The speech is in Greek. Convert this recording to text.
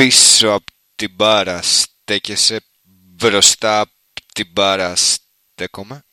πίσω από την μπάρα στέκεσαι, μπροστά από την μπάρα στέκομαι.